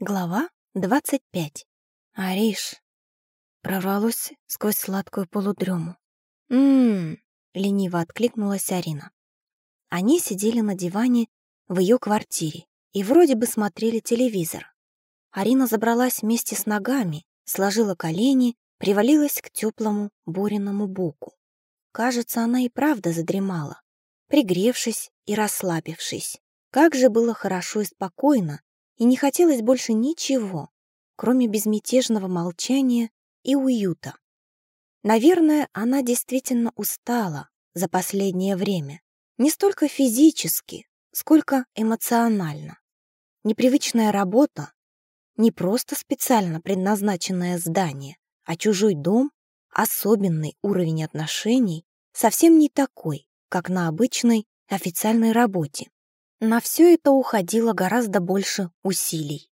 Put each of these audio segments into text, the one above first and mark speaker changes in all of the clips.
Speaker 1: Глава 25. Ариш. Прорвалось сквозь сладкую полудрему. «М-м-м», лениво откликнулась Арина. Они сидели на диване в ее квартире и вроде бы смотрели телевизор. Арина забралась вместе с ногами, сложила колени, привалилась к теплому буреному боку. Кажется, она и правда задремала, пригревшись и расслабившись. Как же было хорошо и спокойно, и не хотелось больше ничего, кроме безмятежного молчания и уюта. Наверное, она действительно устала за последнее время. Не столько физически, сколько эмоционально. Непривычная работа, не просто специально предназначенное здание, а чужой дом, особенный уровень отношений, совсем не такой, как на обычной официальной работе. На все это уходило гораздо больше усилий.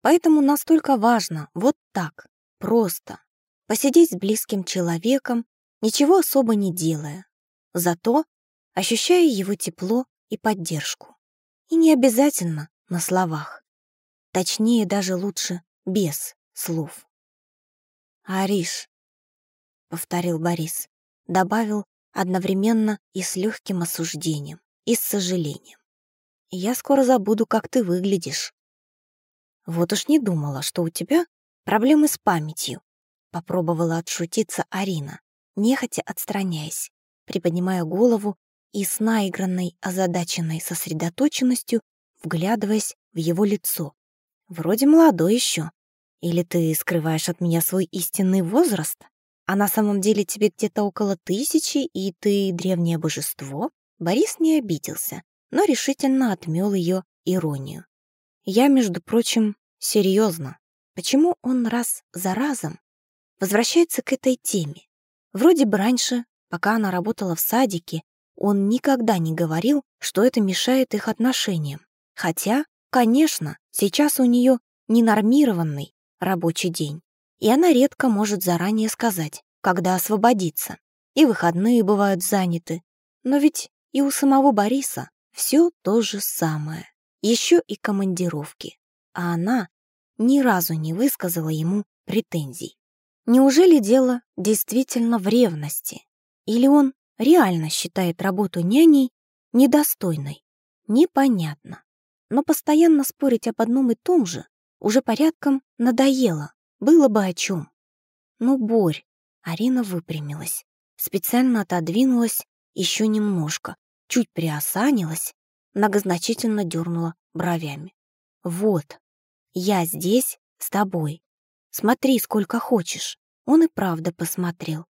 Speaker 1: Поэтому настолько важно вот так, просто, посидеть с близким человеком, ничего особо не делая, зато ощущая его тепло и поддержку. И не обязательно на словах. Точнее, даже лучше без слов. «Ариш», — повторил Борис, добавил одновременно и с легким осуждением, и с сожалением я скоро забуду, как ты выглядишь. Вот уж не думала, что у тебя проблемы с памятью. Попробовала отшутиться Арина, нехотя отстраняясь, приподнимая голову и с наигранной, озадаченной сосредоточенностью вглядываясь в его лицо. Вроде молодой еще. Или ты скрываешь от меня свой истинный возраст? А на самом деле тебе где-то около тысячи, и ты древнее божество? Борис не обиделся, но решительно отмел ее иронию. Я, между прочим, серьезно. Почему он раз за разом возвращается к этой теме? Вроде бы раньше, пока она работала в садике, он никогда не говорил, что это мешает их отношениям. Хотя, конечно, сейчас у нее ненормированный рабочий день, и она редко может заранее сказать, когда освободиться. И выходные бывают заняты. Но ведь и у самого Бориса все то же самое. Еще и командировки. А она ни разу не высказала ему претензий. Неужели дело действительно в ревности? Или он реально считает работу няней недостойной? Непонятно. Но постоянно спорить об одном и том же уже порядком надоело. Было бы о чем. Ну, Борь, Арина выпрямилась, специально отодвинулась еще немножко, чуть приосанилась, многозначительно дернула бровями. «Вот, я здесь с тобой. Смотри, сколько хочешь». Он и правда посмотрел.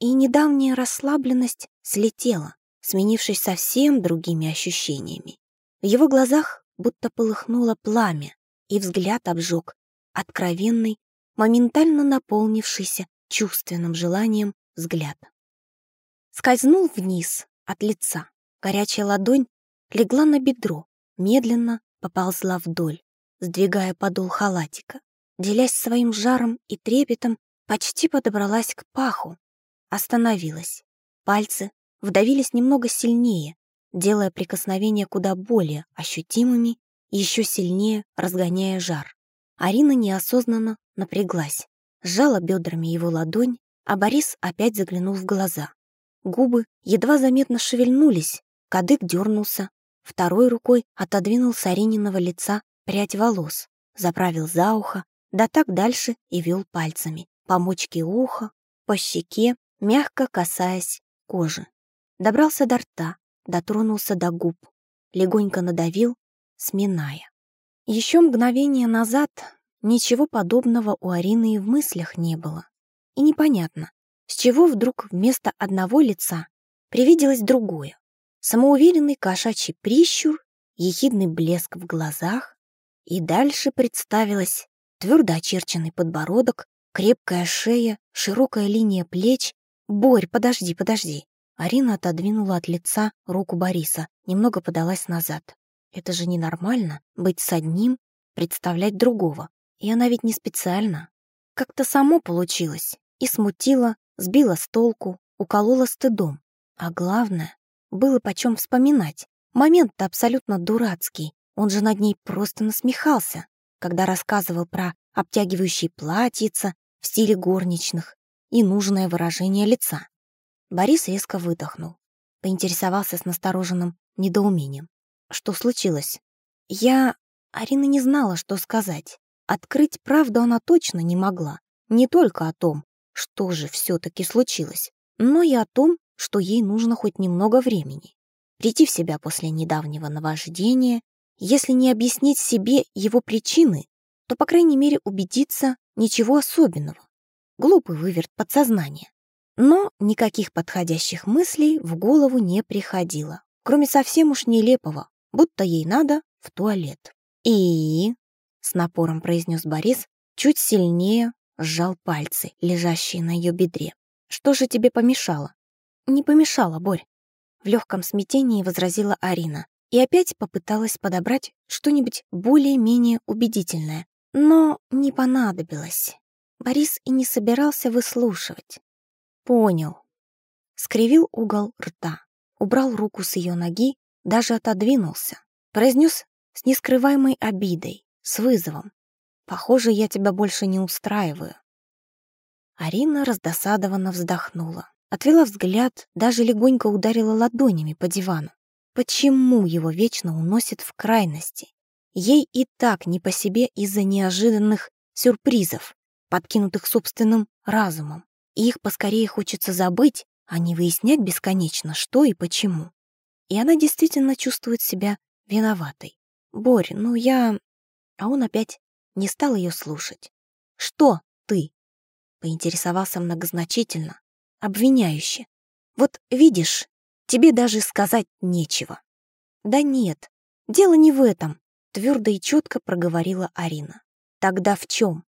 Speaker 1: И недавняя расслабленность слетела, сменившись совсем другими ощущениями. В его глазах будто полыхнуло пламя, и взгляд обжег, откровенный, моментально наполнившийся чувственным желанием взгляд. Скользнул вниз от лица, Горячая ладонь легла на бедро, медленно поползла вдоль, сдвигая подол халатика. Делясь своим жаром и трепетом, почти подобралась к паху. Остановилась. Пальцы вдавились немного сильнее, делая прикосновения куда более ощутимыми еще сильнее разгоняя жар. Арина неосознанно напряглась, сжала бедрами его ладонь, а Борис опять заглянул в глаза. Губы едва заметно шевельнулись, Кадык дернулся, второй рукой отодвинул с Арининого лица прядь волос, заправил за ухо, да так дальше и вел пальцами по мочке уха, по щеке, мягко касаясь кожи. Добрался до рта, дотронулся до губ, легонько надавил, сминая. Еще мгновение назад ничего подобного у Арины и в мыслях не было. И непонятно, с чего вдруг вместо одного лица привиделось другое самоуверенный кошачий прищур, ехидный блеск в глазах, и дальше представилась твердо очерченный подбородок, крепкая шея, широкая линия плеч. «Борь, подожди, подожди!» Арина отодвинула от лица руку Бориса, немного подалась назад. «Это же ненормально быть с одним, представлять другого. И она ведь не специально. Как-то само получилось. И смутила, сбила с толку, уколола стыдом. А главное, было почем вспоминать. Момент-то абсолютно дурацкий. Он же над ней просто насмехался. когда рассказывал про обтягивающие платьица в стиле горничных и нужное выражение лица. Борис резко выдохнул, поинтересовался с настороженным недоумением. Что случилось? Я... Арина не знала, что сказать. Открыть правду она точно не могла. Не только о том, что же все-таки случилось, но и о том, что ей нужно хоть немного времени. Прийти в себя после недавнего наваждения, если не объяснить себе его причины, то, по крайней мере, убедиться ничего особенного. Глупый выверт подсознания. Но никаких подходящих мыслей в голову не приходило, кроме совсем уж нелепого, будто ей надо в туалет. «И...» — с напором произнес Борис, чуть сильнее сжал пальцы, лежащие на ее бедре. «Что же тебе помешало?» «Не помешало, Борь», — в легком смятении возразила Арина и опять попыталась подобрать что-нибудь более-менее убедительное, но не понадобилось. Борис и не собирался выслушивать. Понял. Скривил угол рта, убрал руку с ее ноги, даже отодвинулся. Произнес с нескрываемой обидой, с вызовом. «Похоже, я тебя больше не устраиваю». Арина раздосадованно вздохнула, отвела взгляд, даже легонько ударила ладонями по дивану. Почему его вечно уносит в крайности? Ей и так не по себе из-за неожиданных сюрпризов, подкинутых собственным разумом. И их поскорее хочется забыть, а не выяснять бесконечно, что и почему. И она действительно чувствует себя виноватой. «Борь, ну я...» А он опять не стал ее слушать. «Что ты?» Поинтересовался многозначительно, обвиняюще. «Вот видишь, тебе даже сказать нечего». «Да нет, дело не в этом», твердо и четко проговорила Арина. «Тогда в чем?»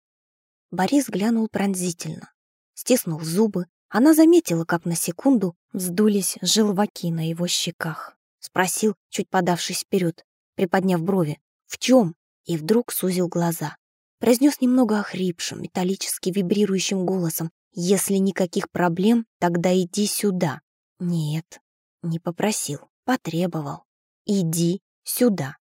Speaker 1: Борис глянул пронзительно, стиснул зубы. Она заметила, как на секунду вздулись желваки на его щеках. Спросил, чуть подавшись вперед, приподняв брови, «В чем?» И вдруг сузил глаза. Произнес немного охрипшим, металлически вибрирующим голосом, «Если никаких проблем, тогда иди сюда». Нет, не попросил, потребовал. «Иди сюда».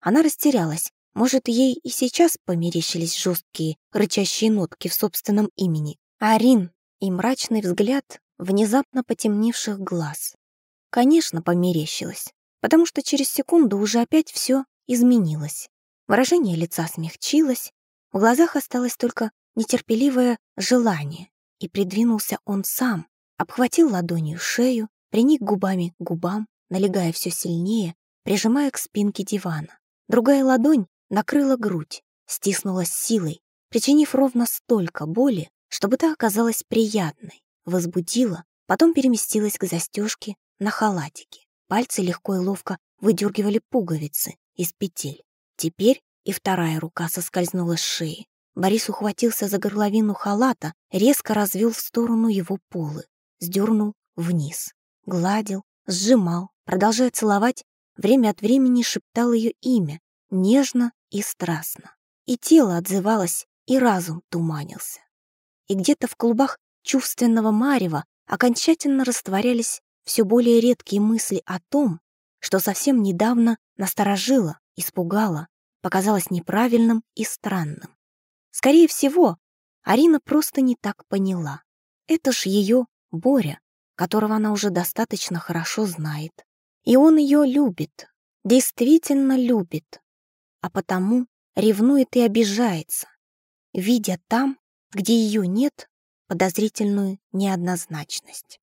Speaker 1: Она растерялась. Может, ей и сейчас померещились жесткие, рычащие нотки в собственном имени. Арин и мрачный взгляд внезапно потемневших глаз. Конечно, померещилось, потому что через секунду уже опять все изменилось. Выражение лица смягчилось, в глазах осталось только нетерпеливое желание, и придвинулся он сам, обхватил ладонью шею, приник губами к губам, налегая все сильнее, прижимая к спинке дивана. Другая ладонь накрыла грудь, стиснула силой, причинив ровно столько боли, чтобы та оказалась приятной, возбудила, потом переместилась к застежке на халатике. Пальцы легко и ловко выдергивали пуговицы из петель. Теперь и вторая рука соскользнула с шеи. Борис ухватился за горловину халата, резко развел в сторону его полы, сдернул вниз, гладил, сжимал, продолжая целовать время от времени шептал ее имя, нежно и страстно. И тело отзывалось, и разум туманился. И где-то в клубах чувственного марева окончательно растворялись все более редкие мысли о том, что совсем недавно насторожило, испугало, показалось неправильным и странным. Скорее всего, Арина просто не так поняла. Это ж ее Боря, которого она уже достаточно хорошо знает. И он ее любит, действительно любит, а потому ревнует и обижается, видя там, где ее нет, подозрительную неоднозначность.